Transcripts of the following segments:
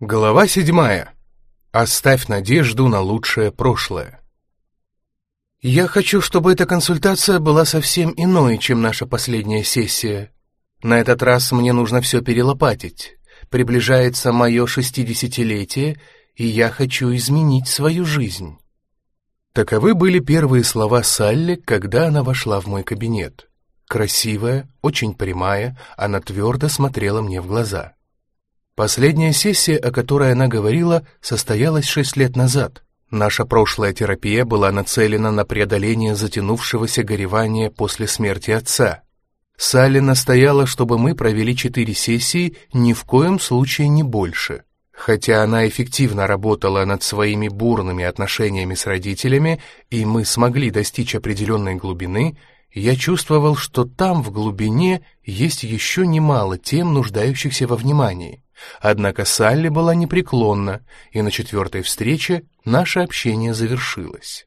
Глава седьмая. Оставь надежду на лучшее прошлое. Я хочу, чтобы эта консультация была совсем иной, чем наша последняя сессия. На этот раз мне нужно все перелопатить. Приближается мое шестидесятилетие, и я хочу изменить свою жизнь. Таковы были первые слова Салли, когда она вошла в мой кабинет. Красивая, очень прямая, она твердо смотрела мне в глаза. Последняя сессия, о которой она говорила, состоялась шесть лет назад. Наша прошлая терапия была нацелена на преодоление затянувшегося горевания после смерти отца. Салли настояла, чтобы мы провели четыре сессии, ни в коем случае не больше. Хотя она эффективно работала над своими бурными отношениями с родителями, и мы смогли достичь определенной глубины, я чувствовал, что там, в глубине, есть еще немало тем, нуждающихся во внимании. Однако Салли была непреклонна, и на четвертой встрече наше общение завершилось.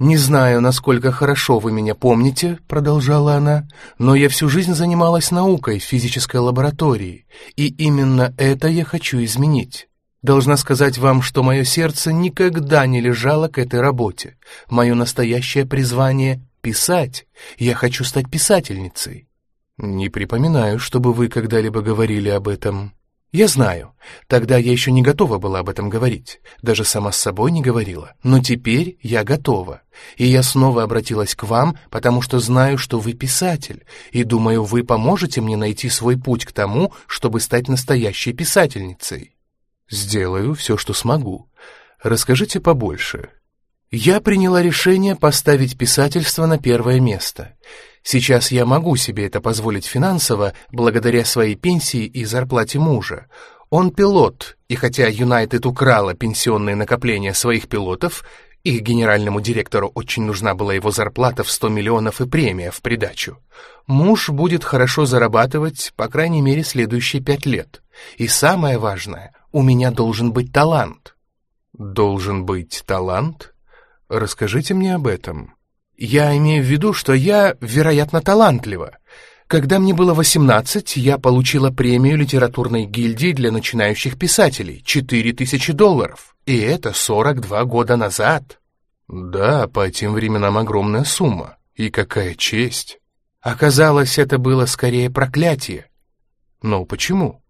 «Не знаю, насколько хорошо вы меня помните», — продолжала она, «но я всю жизнь занималась наукой в физической лаборатории, и именно это я хочу изменить. Должна сказать вам, что мое сердце никогда не лежало к этой работе. Мое настоящее призвание — писать. Я хочу стать писательницей». «Не припоминаю, чтобы вы когда-либо говорили об этом», «Я знаю. Тогда я еще не готова была об этом говорить. Даже сама с собой не говорила. Но теперь я готова. И я снова обратилась к вам, потому что знаю, что вы писатель. И думаю, вы поможете мне найти свой путь к тому, чтобы стать настоящей писательницей». «Сделаю все, что смогу. Расскажите побольше». Я приняла решение поставить писательство на первое место. Сейчас я могу себе это позволить финансово, благодаря своей пенсии и зарплате мужа. Он пилот, и хотя Юнайтед украла пенсионные накопления своих пилотов, их генеральному директору очень нужна была его зарплата в 100 миллионов и премия в придачу. Муж будет хорошо зарабатывать, по крайней мере, следующие пять лет. И самое важное, у меня должен быть талант. Должен быть талант? Расскажите мне об этом. Я имею в виду, что я, вероятно, талантлива. Когда мне было 18, я получила премию литературной гильдии для начинающих писателей — 4000 долларов. И это 42 года назад. Да, по тем временам огромная сумма. И какая честь. Оказалось, это было скорее проклятие. Но почему?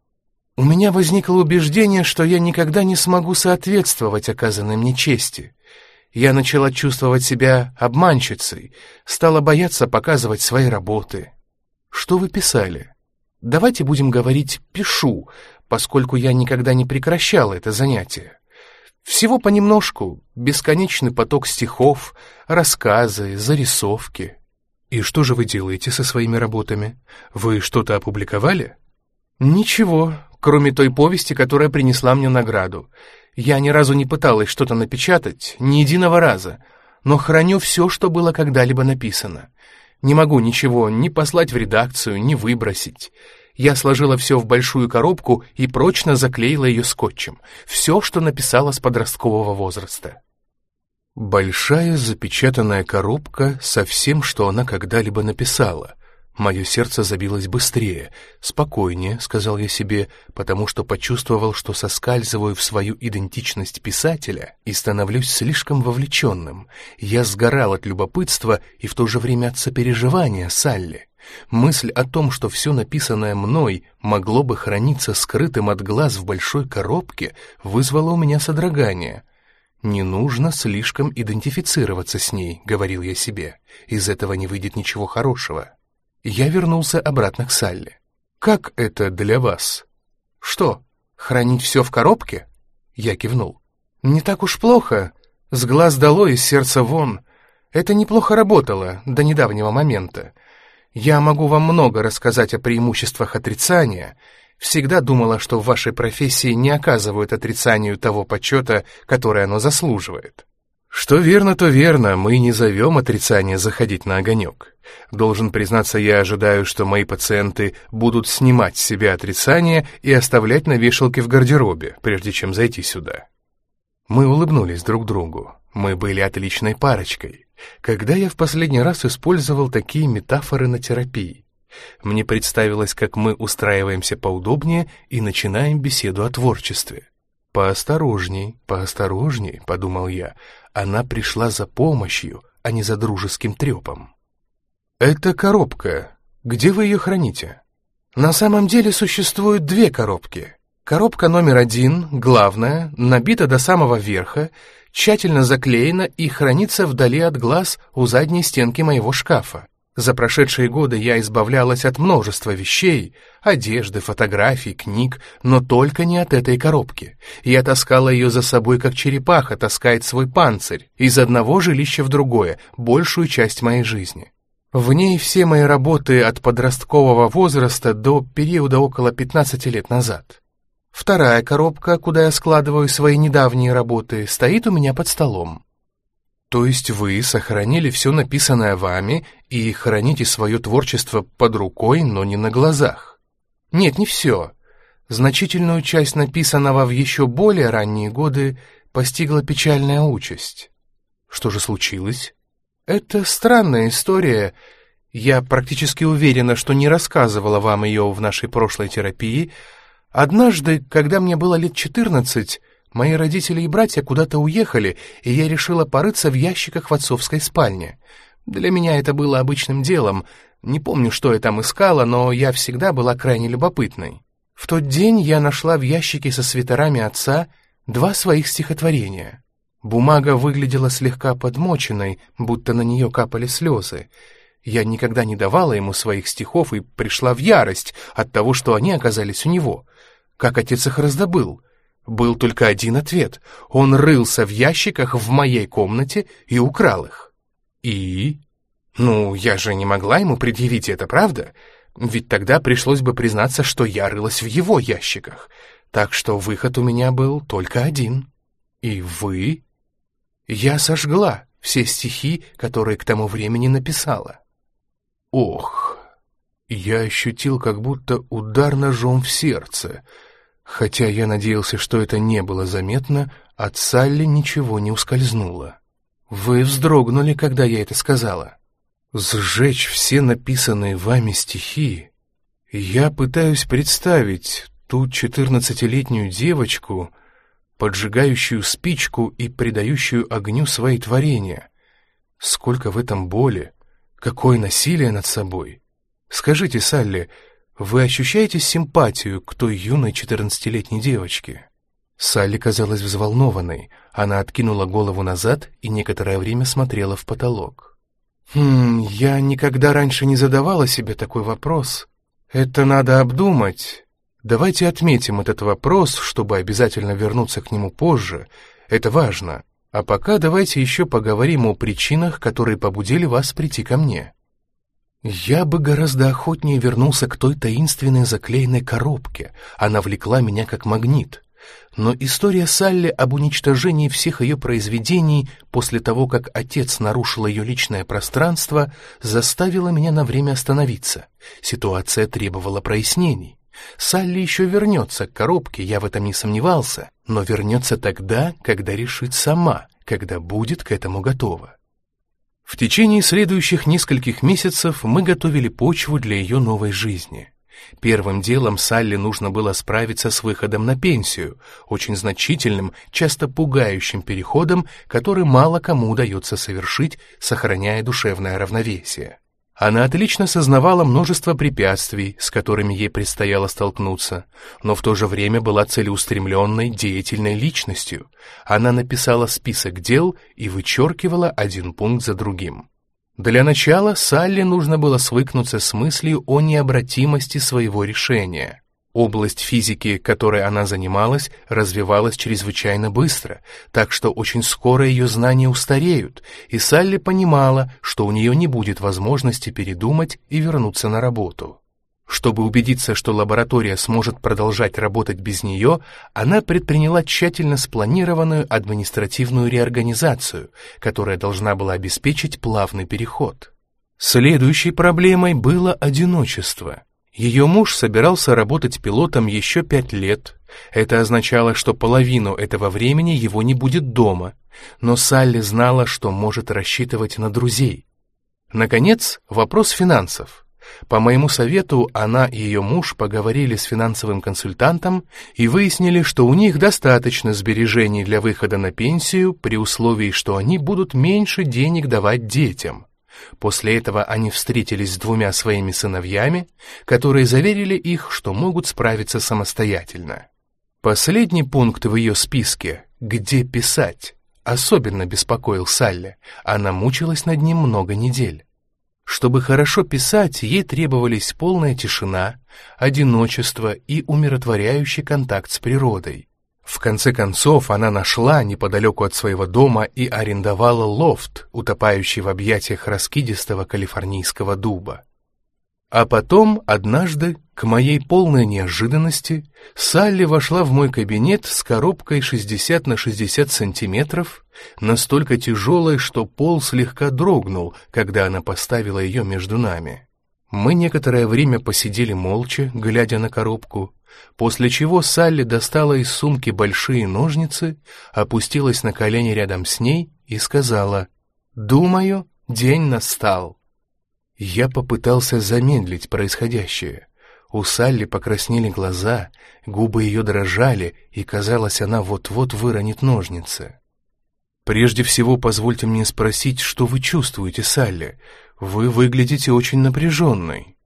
У меня возникло убеждение, что я никогда не смогу соответствовать оказанной мне чести я начала чувствовать себя обманщицей, стала бояться показывать свои работы. Что вы писали? Давайте будем говорить «пишу», поскольку я никогда не прекращала это занятие. Всего понемножку, бесконечный поток стихов, рассказы, зарисовки. И что же вы делаете со своими работами? Вы что-то опубликовали? Ничего, кроме той повести, которая принесла мне награду. Я ни разу не пыталась что-то напечатать, ни единого раза, но храню все, что было когда-либо написано. Не могу ничего ни послать в редакцию, ни выбросить. Я сложила все в большую коробку и прочно заклеила ее скотчем. Все, что написала с подросткового возраста. Большая запечатанная коробка со всем, что она когда-либо написала. Мое сердце забилось быстрее. «Спокойнее», — сказал я себе, потому что почувствовал, что соскальзываю в свою идентичность писателя и становлюсь слишком вовлеченным. Я сгорал от любопытства и в то же время от сопереживания Салли. Мысль о том, что все написанное мной могло бы храниться скрытым от глаз в большой коробке, вызвала у меня содрогание. «Не нужно слишком идентифицироваться с ней», — говорил я себе. «Из этого не выйдет ничего хорошего». Я вернулся обратно к Салли. «Как это для вас?» «Что, хранить все в коробке?» Я кивнул. «Не так уж плохо. С глаз долой, из сердца вон. Это неплохо работало до недавнего момента. Я могу вам много рассказать о преимуществах отрицания. Всегда думала, что в вашей профессии не оказывают отрицанию того почета, который оно заслуживает. Что верно, то верно, мы не зовем отрицание заходить на огонек. Должен признаться, я ожидаю, что мои пациенты будут снимать с себя отрицание и оставлять на вешалке в гардеробе, прежде чем зайти сюда. Мы улыбнулись друг другу. Мы были отличной парочкой. Когда я в последний раз использовал такие метафоры на терапии? Мне представилось, как мы устраиваемся поудобнее и начинаем беседу о творчестве. «Поосторожней, поосторожней», — подумал я, — «она пришла за помощью, а не за дружеским трепом». «Это коробка. Где вы ее храните?» «На самом деле существуют две коробки. Коробка номер один, главная, набита до самого верха, тщательно заклеена и хранится вдали от глаз у задней стенки моего шкафа. За прошедшие годы я избавлялась от множества вещей, одежды, фотографий, книг, но только не от этой коробки. Я таскала ее за собой, как черепаха таскает свой панцирь, из одного жилища в другое, большую часть моей жизни. В ней все мои работы от подросткового возраста до периода около 15 лет назад. Вторая коробка, куда я складываю свои недавние работы, стоит у меня под столом. То есть вы сохранили все написанное вами и храните свое творчество под рукой, но не на глазах? Нет, не все. Значительную часть написанного в еще более ранние годы постигла печальная участь. Что же случилось? Это странная история. Я практически уверена, что не рассказывала вам ее в нашей прошлой терапии. Однажды, когда мне было лет четырнадцать, Мои родители и братья куда-то уехали, и я решила порыться в ящиках в отцовской спальне. Для меня это было обычным делом. Не помню, что я там искала, но я всегда была крайне любопытной. В тот день я нашла в ящике со свитерами отца два своих стихотворения. Бумага выглядела слегка подмоченной, будто на нее капали слезы. Я никогда не давала ему своих стихов и пришла в ярость от того, что они оказались у него. Как отец их раздобыл — был только один ответ. Он рылся в ящиках в моей комнате и украл их. И? Ну, я же не могла ему предъявить это, правда? Ведь тогда пришлось бы признаться, что я рылась в его ящиках. Так что выход у меня был только один. И вы? Я сожгла все стихи, которые к тому времени написала. Ох, я ощутил как будто удар ножом в сердце — Хотя я надеялся, что это не было заметно, от Салли ничего не ускользнуло. Вы вздрогнули, когда я это сказала. Сжечь все написанные вами стихи. Я пытаюсь представить ту четырнадцатилетнюю девочку, поджигающую спичку и придающую огню свои творения. Сколько в этом боли, какое насилие над собой. Скажите, Салли, вы ощущаете симпатию к той юной четырнадцатилетней девочке?» Салли казалась взволнованной. Она откинула голову назад и некоторое время смотрела в потолок. «Хм, я никогда раньше не задавала себе такой вопрос. Это надо обдумать. Давайте отметим этот вопрос, чтобы обязательно вернуться к нему позже. Это важно. А пока давайте еще поговорим о причинах, которые побудили вас прийти ко мне». Я бы гораздо охотнее вернулся к той таинственной заклеенной коробке. Она влекла меня как магнит. Но история Салли об уничтожении всех ее произведений после того, как отец нарушил ее личное пространство, заставила меня на время остановиться. Ситуация требовала прояснений. Салли еще вернется к коробке, я в этом не сомневался, но вернется тогда, когда решит сама, когда будет к этому готова. В течение следующих нескольких месяцев мы готовили почву для ее новой жизни. Первым делом Салли нужно было справиться с выходом на пенсию, очень значительным, часто пугающим переходом, который мало кому удается совершить, сохраняя душевное равновесие. Она отлично сознавала множество препятствий, с которыми ей предстояло столкнуться, но в то же время была целеустремленной, деятельной личностью. Она написала список дел и вычеркивала один пункт за другим. Для начала Салли нужно было свыкнуться с мыслью о необратимости своего решения. Область физики, которой она занималась, развивалась чрезвычайно быстро, так что очень скоро ее знания устареют, и Салли понимала, что у нее не будет возможности передумать и вернуться на работу. Чтобы убедиться, что лаборатория сможет продолжать работать без нее, она предприняла тщательно спланированную административную реорганизацию, которая должна была обеспечить плавный переход. Следующей проблемой было одиночество. Ее муж собирался работать пилотом еще пять лет. Это означало, что половину этого времени его не будет дома, но Салли знала, что может рассчитывать на друзей. Наконец, вопрос финансов. По моему совету, она и ее муж поговорили с финансовым консультантом и выяснили, что у них достаточно сбережений для выхода на пенсию при условии, что они будут меньше денег давать детям. После этого они встретились с двумя своими сыновьями, которые заверили их, что могут справиться самостоятельно. Последний пункт в ее списке «Где писать?» особенно беспокоил Салли. Она мучилась над ним много недель. Чтобы хорошо писать, ей требовались полная тишина, одиночество и умиротворяющий контакт с природой. В конце концов, она нашла неподалеку от своего дома и арендовала лофт, утопающий в объятиях раскидистого калифорнийского дуба. А потом, однажды, к моей полной неожиданности, Салли вошла в мой кабинет с коробкой 60 на 60 сантиметров, настолько тяжелой, что пол слегка дрогнул, когда она поставила ее между нами. Мы некоторое время посидели молча, глядя на коробку, после чего Салли достала из сумки большие ножницы, опустилась на колени рядом с ней и сказала «Думаю, день настал». Я попытался замедлить происходящее. У Салли покраснели глаза, губы ее дрожали, и, казалось, она вот-вот выронит ножницы. «Прежде всего, позвольте мне спросить, что вы чувствуете, Салли? Вы выглядите очень напряженной».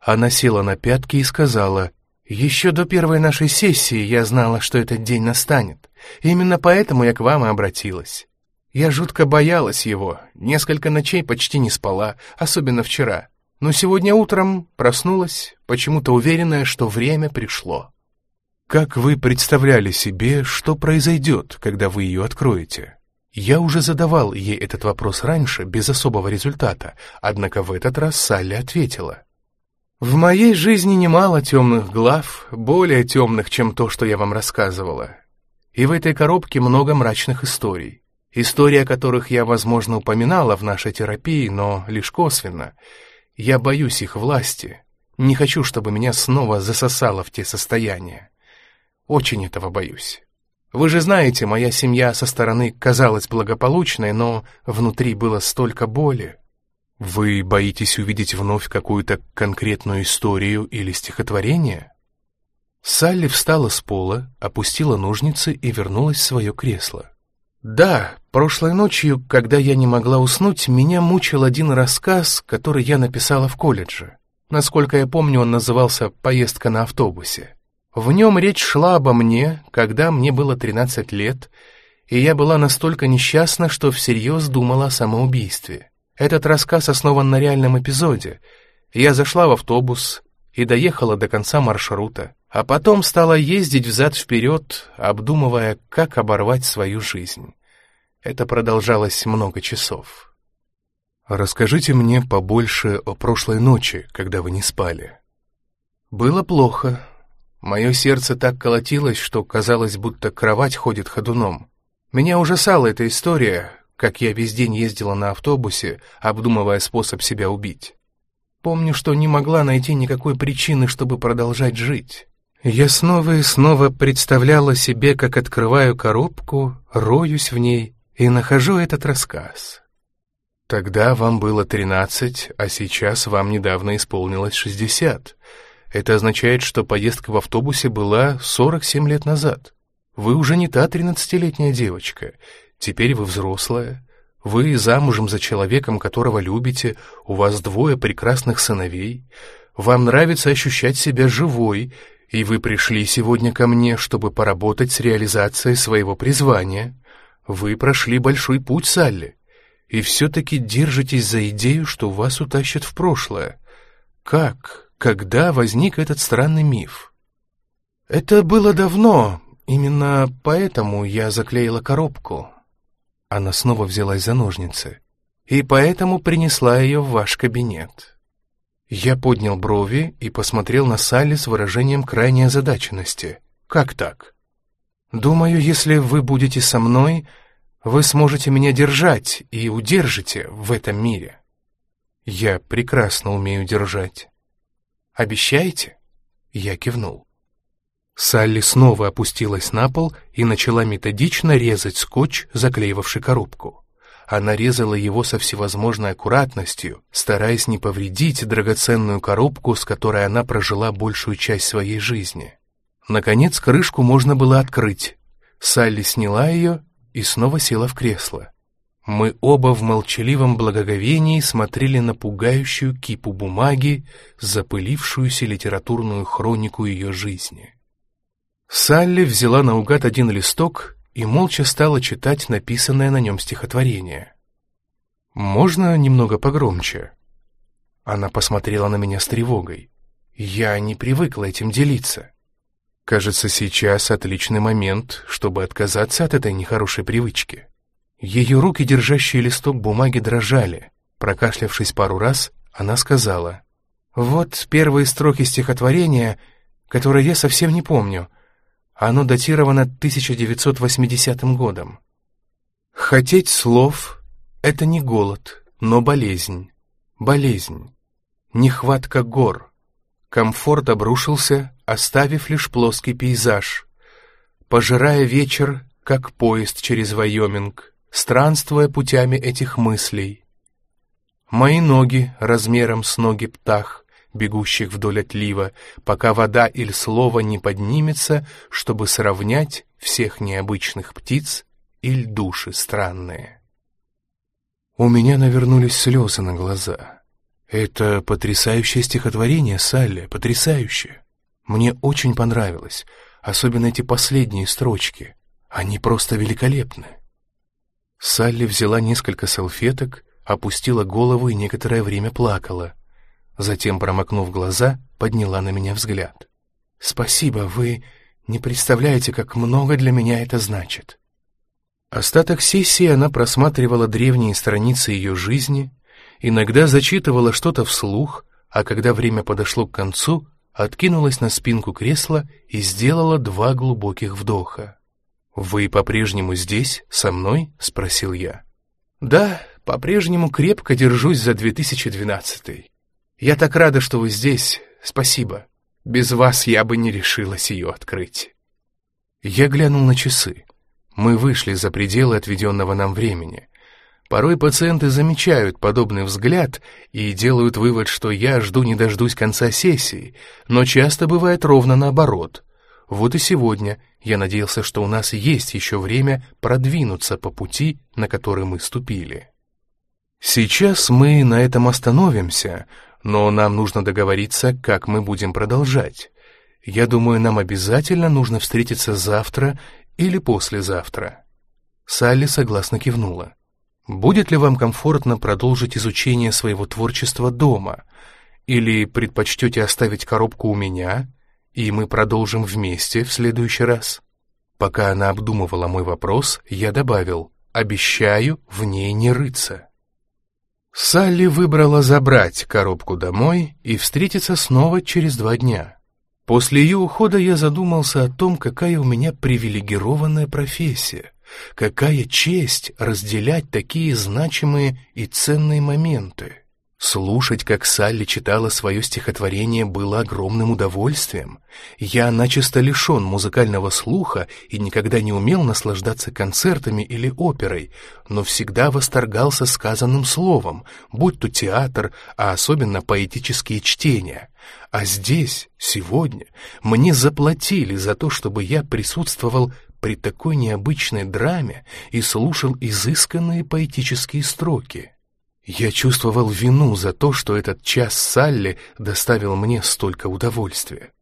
Она села на пятки и сказала, «Еще до первой нашей сессии я знала, что этот день настанет. Именно поэтому я к вам и обратилась. Я жутко боялась его, несколько ночей почти не спала, особенно вчера. Но сегодня утром проснулась, почему-то уверенная, что время пришло. Как вы представляли себе, что произойдет, когда вы ее откроете? Я уже задавал ей этот вопрос раньше, без особого результата, однако в этот раз Салли ответила. «В моей жизни немало темных глав, более темных, чем то, что я вам рассказывала. И в этой коробке много мрачных историй истории о которых я, возможно, упоминала в нашей терапии, но лишь косвенно. Я боюсь их власти, не хочу, чтобы меня снова засосало в те состояния. Очень этого боюсь. Вы же знаете, моя семья со стороны казалась благополучной, но внутри было столько боли. Вы боитесь увидеть вновь какую-то конкретную историю или стихотворение? Салли встала с пола, опустила ножницы и вернулась в свое кресло. Да, прошлой ночью, когда я не могла уснуть, меня мучил один рассказ, который я написала в колледже. Насколько я помню, он назывался «Поездка на автобусе». В нем речь шла обо мне, когда мне было 13 лет, и я была настолько несчастна, что всерьез думала о самоубийстве. Этот рассказ основан на реальном эпизоде. Я зашла в автобус и доехала до конца маршрута а потом стала ездить взад-вперед, обдумывая, как оборвать свою жизнь. Это продолжалось много часов. «Расскажите мне побольше о прошлой ночи, когда вы не спали». «Было плохо. Мое сердце так колотилось, что казалось, будто кровать ходит ходуном. Меня ужасала эта история, как я весь день ездила на автобусе, обдумывая способ себя убить. Помню, что не могла найти никакой причины, чтобы продолжать жить». Я снова и снова представляла себе, как открываю коробку, роюсь в ней и нахожу этот рассказ. Тогда вам было тринадцать, а сейчас вам недавно исполнилось шестьдесят. Это означает, что поездка в автобусе была сорок семь лет назад. Вы уже не та тринадцатилетняя девочка. Теперь вы взрослая. Вы замужем за человеком, которого любите, у вас двое прекрасных сыновей. Вам нравится ощущать себя живой, и вы пришли сегодня ко мне, чтобы поработать с реализацией своего призвания. Вы прошли большой путь, Салли, и все-таки держитесь за идею, что вас утащат в прошлое. Как, когда возник этот странный миф? Это было давно, именно поэтому я заклеила коробку. Она снова взялась за ножницы. И поэтому принесла ее в ваш кабинет. Я поднял брови и посмотрел на Салли с выражением крайней озадаченности. «Как так?» «Думаю, если вы будете со мной, вы сможете меня держать и удержите в этом мире». «Я прекрасно умею держать». «Обещаете?» Я кивнул. Салли снова опустилась на пол и начала методично резать скотч, заклеивавший коробку. она резала его со всевозможной аккуратностью, стараясь не повредить драгоценную коробку, с которой она прожила большую часть своей жизни. Наконец крышку можно было открыть. Салли сняла ее и снова села в кресло. Мы оба в молчаливом благоговении смотрели на пугающую кипу бумаги, запылившуюся литературную хронику ее жизни. Салли взяла наугад один листок и молча стала читать написанное на нем стихотворение. «Можно немного погромче?» Она посмотрела на меня с тревогой. Я не привыкла этим делиться. Кажется, сейчас отличный момент, чтобы отказаться от этой нехорошей привычки. Ее руки, держащие листок бумаги, дрожали. Прокашлявшись пару раз, она сказала, «Вот первые строки стихотворения, которые я совсем не помню. Оно датировано 1980 годом. Хотеть слов — это не голод, но болезнь. Болезнь. Нехватка гор. Комфорт обрушился, оставив лишь плоский пейзаж, пожирая вечер, как поезд через Вайоминг, странствуя путями этих мыслей. Мои ноги размером с ноги птах, бегущих вдоль отлива, пока вода или слово не поднимется, чтобы сравнять всех необычных птиц или души странные. У меня навернулись слезы на глаза. Это потрясающее стихотворение, Салли, потрясающее. Мне очень понравилось, особенно эти последние строчки. Они просто великолепны. Салли взяла несколько салфеток, опустила голову и некоторое время плакала. Затем, промокнув глаза, подняла на меня взгляд. «Спасибо, вы не представляете, как много для меня это значит». Остаток сессии она просматривала древние страницы ее жизни, иногда зачитывала что-то вслух, а когда время подошло к концу, откинулась на спинку кресла и сделала два глубоких вдоха. «Вы по-прежнему здесь, со мной?» — спросил я. «Да, по-прежнему крепко держусь за 2012 Я так рада, что вы здесь. Спасибо. Без вас я бы не решилась ее открыть». Я глянул на часы. Мы вышли за пределы отведенного нам времени. Порой пациенты замечают подобный взгляд и делают вывод, что я жду не дождусь конца сессии, но часто бывает ровно наоборот. Вот и сегодня я надеялся, что у нас есть еще время продвинуться по пути, на который мы ступили. Сейчас мы на этом остановимся, но нам нужно договориться, как мы будем продолжать. Я думаю, нам обязательно нужно встретиться завтра или послезавтра. Салли согласно кивнула. Будет ли вам комфортно продолжить изучение своего творчества дома? Или предпочтете оставить коробку у меня, и мы продолжим вместе в следующий раз? Пока она обдумывала мой вопрос, я добавил, обещаю в ней не рыться. Салли выбрала забрать коробку домой и встретиться снова через два дня. После ее ухода я задумался о том, какая у меня привилегированная профессия — Какая честь разделять такие значимые и ценные моменты. Слушать, как Салли читала свое стихотворение, было огромным удовольствием. Я начисто лишен музыкального слуха и никогда не умел наслаждаться концертами или оперой, но всегда восторгался сказанным словом, будь то театр, а особенно поэтические чтения. А здесь, сегодня, мне заплатили за то, чтобы я присутствовал при такой необычной драме и слушал изысканные поэтические строки. Я чувствовал вину за то, что этот час Салли доставил мне столько удовольствия.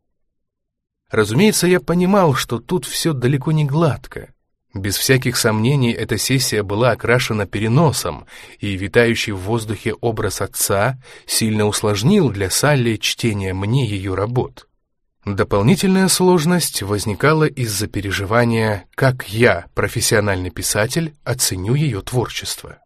Разумеется, я понимал, что тут все далеко не гладко. Без всяких сомнений эта сессия была окрашена переносом, и витающий в воздухе образ отца сильно усложнил для Салли чтение мне ее работ. Дополнительная сложность возникала из-за переживания, как я, профессиональный писатель, оценю ее творчество.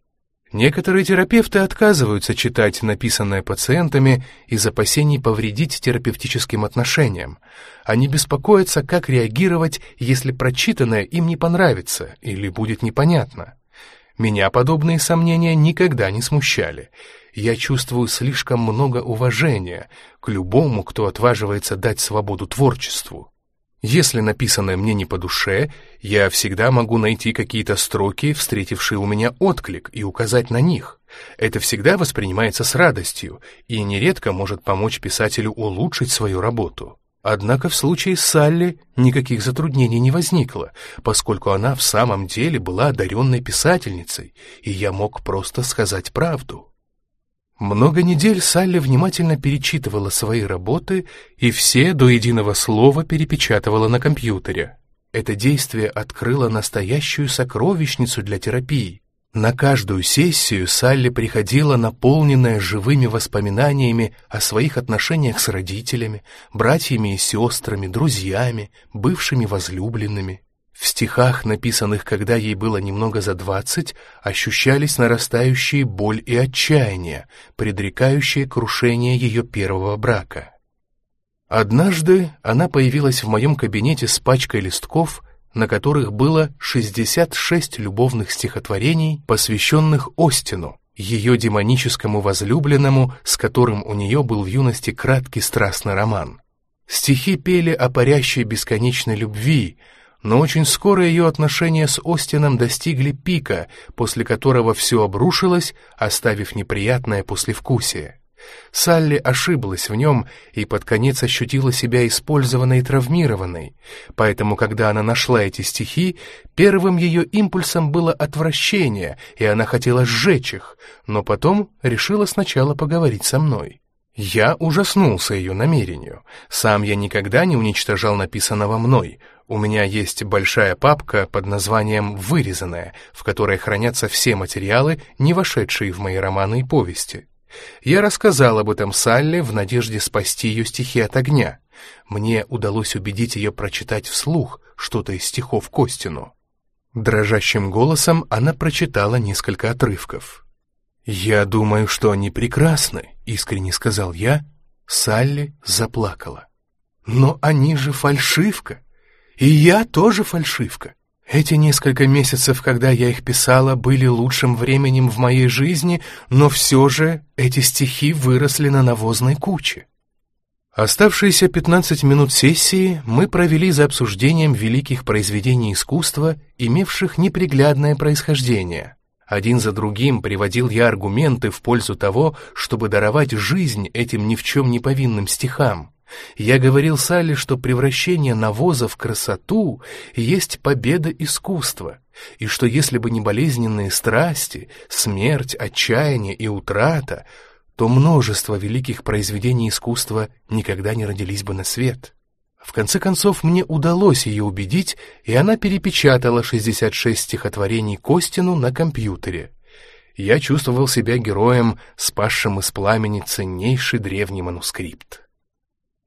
Некоторые терапевты отказываются читать написанное пациентами из опасений повредить терапевтическим отношениям. Они беспокоятся, как реагировать, если прочитанное им не понравится или будет непонятно. Меня подобные сомнения никогда не смущали — я чувствую слишком много уважения к любому, кто отваживается дать свободу творчеству. Если написанное мне не по душе, я всегда могу найти какие-то строки, встретившие у меня отклик, и указать на них. Это всегда воспринимается с радостью и нередко может помочь писателю улучшить свою работу. Однако в случае с Салли никаких затруднений не возникло, поскольку она в самом деле была одаренной писательницей, и я мог просто сказать правду. Много недель Салли внимательно перечитывала свои работы и все до единого слова перепечатывала на компьютере. Это действие открыло настоящую сокровищницу для терапии. На каждую сессию Салли приходила наполненная живыми воспоминаниями о своих отношениях с родителями, братьями и сестрами, друзьями, бывшими возлюбленными. В стихах, написанных, когда ей было немного за двадцать, ощущались нарастающие боль и отчаяние, предрекающие крушение ее первого брака. Однажды она появилась в моем кабинете с пачкой листков, на которых было 66 любовных стихотворений, посвященных Остину, ее демоническому возлюбленному, с которым у нее был в юности краткий страстный роман. Стихи пели о парящей бесконечной любви, но очень скоро ее отношения с Остином достигли пика, после которого все обрушилось, оставив неприятное послевкусие. Салли ошиблась в нем и под конец ощутила себя использованной и травмированной, поэтому, когда она нашла эти стихи, первым ее импульсом было отвращение, и она хотела сжечь их, но потом решила сначала поговорить со мной. Я ужаснулся ее намерению. Сам я никогда не уничтожал написанного мной, у меня есть большая папка под названием «Вырезанная», в которой хранятся все материалы, не вошедшие в мои романы и повести. Я рассказал об этом Салли в надежде спасти ее стихи от огня. Мне удалось убедить ее прочитать вслух что-то из стихов Костину. Дрожащим голосом она прочитала несколько отрывков. «Я думаю, что они прекрасны», — искренне сказал я. Салли заплакала. «Но они же фальшивка. И я тоже фальшивка. Эти несколько месяцев, когда я их писала, были лучшим временем в моей жизни, но все же эти стихи выросли на навозной куче. Оставшиеся 15 минут сессии мы провели за обсуждением великих произведений искусства, имевших неприглядное происхождение. Один за другим приводил я аргументы в пользу того, чтобы даровать жизнь этим ни в чем не повинным стихам. Я говорил Салли, что превращение навоза в красоту есть победа искусства, и что если бы не болезненные страсти, смерть, отчаяние и утрата, то множество великих произведений искусства никогда не родились бы на свет. В конце концов, мне удалось ее убедить, и она перепечатала 66 стихотворений Костину на компьютере. Я чувствовал себя героем, спасшим из пламени ценнейший древний манускрипт.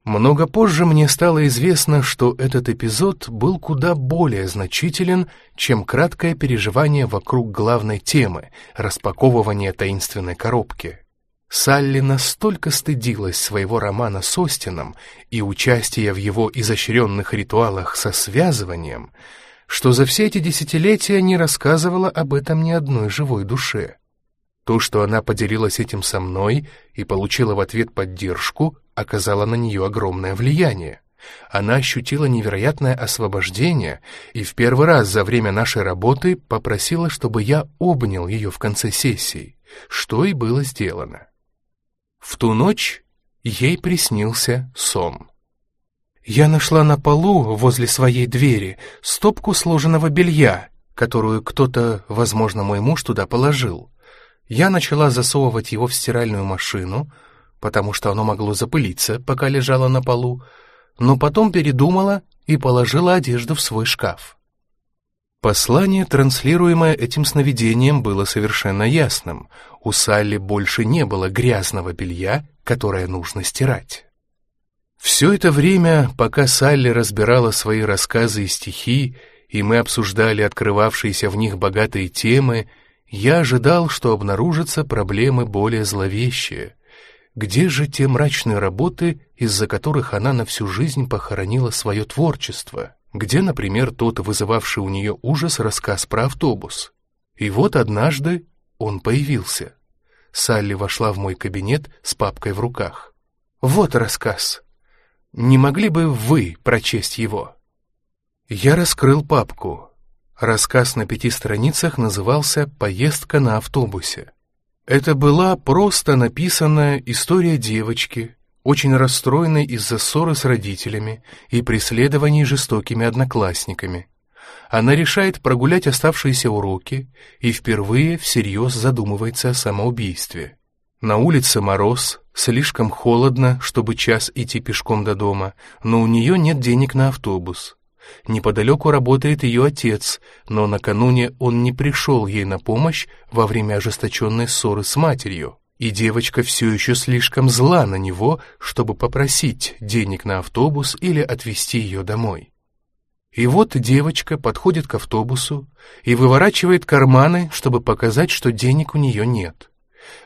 Много позже мне стало известно, что этот эпизод был куда более значителен, чем краткое переживание вокруг главной темы — распаковывания таинственной коробки. Салли настолько стыдилась своего романа с Остином и участия в его изощренных ритуалах со связыванием, что за все эти десятилетия не рассказывала об этом ни одной живой душе. То, что она поделилась этим со мной и получила в ответ поддержку, оказало на нее огромное влияние. Она ощутила невероятное освобождение и в первый раз за время нашей работы попросила, чтобы я обнял ее в конце сессии, что и было сделано. В ту ночь ей приснился сон. Я нашла на полу возле своей двери стопку сложенного белья, которую кто-то, возможно, мой муж туда положил. Я начала засовывать его в стиральную машину, потому что оно могло запылиться, пока лежало на полу, но потом передумала и положила одежду в свой шкаф. Послание, транслируемое этим сновидением, было совершенно ясным. У Салли больше не было грязного белья, которое нужно стирать. Все это время, пока Салли разбирала свои рассказы и стихи, и мы обсуждали открывавшиеся в них богатые темы, я ожидал, что обнаружатся проблемы более зловещие. Где же те мрачные работы, из-за которых она на всю жизнь похоронила свое творчество? Где, например, тот, вызывавший у нее ужас, рассказ про автобус? И вот однажды он появился. Салли вошла в мой кабинет с папкой в руках. «Вот рассказ. Не могли бы вы прочесть его?» Я раскрыл папку. Рассказ на пяти страницах назывался «Поездка на автобусе». Это была просто написанная история девочки, очень расстроенной из-за ссоры с родителями и преследований жестокими одноклассниками. Она решает прогулять оставшиеся уроки и впервые всерьез задумывается о самоубийстве. На улице мороз, слишком холодно, чтобы час идти пешком до дома, но у нее нет денег на автобус. Неподалеку работает ее отец, но накануне он не пришел ей на помощь во время ожесточенной ссоры с матерью. И девочка все еще слишком зла на него, чтобы попросить денег на автобус или отвезти ее домой. И вот девочка подходит к автобусу и выворачивает карманы, чтобы показать, что денег у нее нет.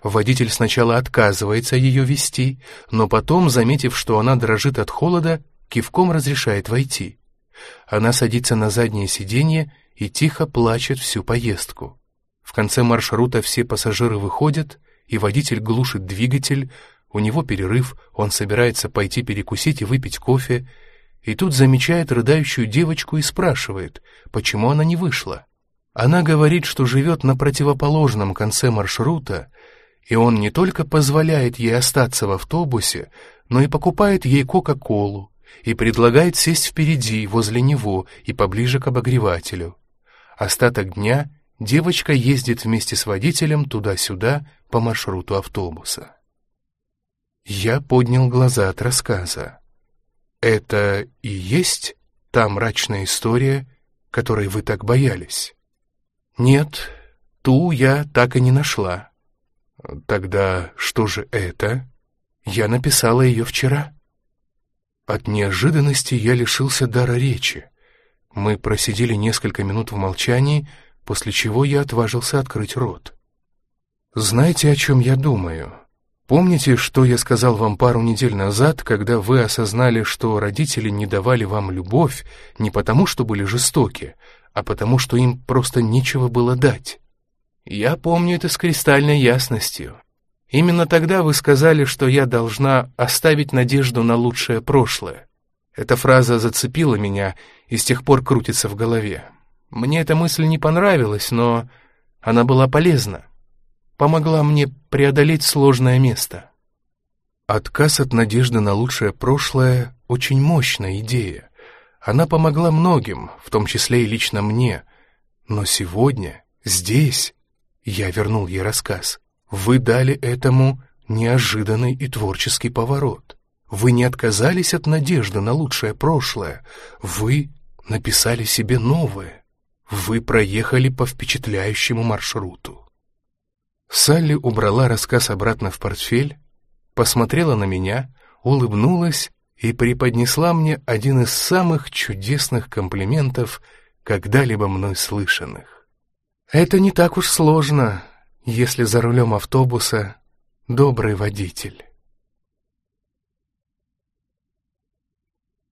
Водитель сначала отказывается ее вести, но потом, заметив, что она дрожит от холода, кивком разрешает войти. Она садится на заднее сиденье и тихо плачет всю поездку. В конце маршрута все пассажиры выходят, и водитель глушит двигатель, у него перерыв, он собирается пойти перекусить и выпить кофе, и тут замечает рыдающую девочку и спрашивает, почему она не вышла. Она говорит, что живет на противоположном конце маршрута, и он не только позволяет ей остаться в автобусе, но и покупает ей Кока-Колу, и предлагает сесть впереди, возле него и поближе к обогревателю. Остаток дня девочка ездит вместе с водителем туда-сюда по маршруту автобуса. Я поднял глаза от рассказа. Это и есть та мрачная история, которой вы так боялись? Нет, ту я так и не нашла. Тогда что же это? Я написала ее вчера. От неожиданности я лишился дара речи. Мы просидели несколько минут в молчании, после чего я отважился открыть рот. «Знаете, о чем я думаю? Помните, что я сказал вам пару недель назад, когда вы осознали, что родители не давали вам любовь не потому, что были жестоки, а потому, что им просто нечего было дать? Я помню это с кристальной ясностью. Именно тогда вы сказали, что я должна оставить надежду на лучшее прошлое. Эта фраза зацепила меня и с тех пор крутится в голове. Мне эта мысль не понравилась, но она была полезна. Помогла мне преодолеть сложное место. Отказ от надежды на лучшее прошлое — очень мощная идея. Она помогла многим, в том числе и лично мне. Но сегодня, здесь, я вернул ей рассказ. Вы дали этому неожиданный и творческий поворот. Вы не отказались от надежды на лучшее прошлое. Вы написали себе новое. Вы проехали по впечатляющему маршруту. Салли убрала рассказ обратно в портфель, посмотрела на меня, улыбнулась и преподнесла мне один из самых чудесных комплиментов, когда-либо мной слышанных. «Это не так уж сложно», если за рулем автобуса добрый водитель.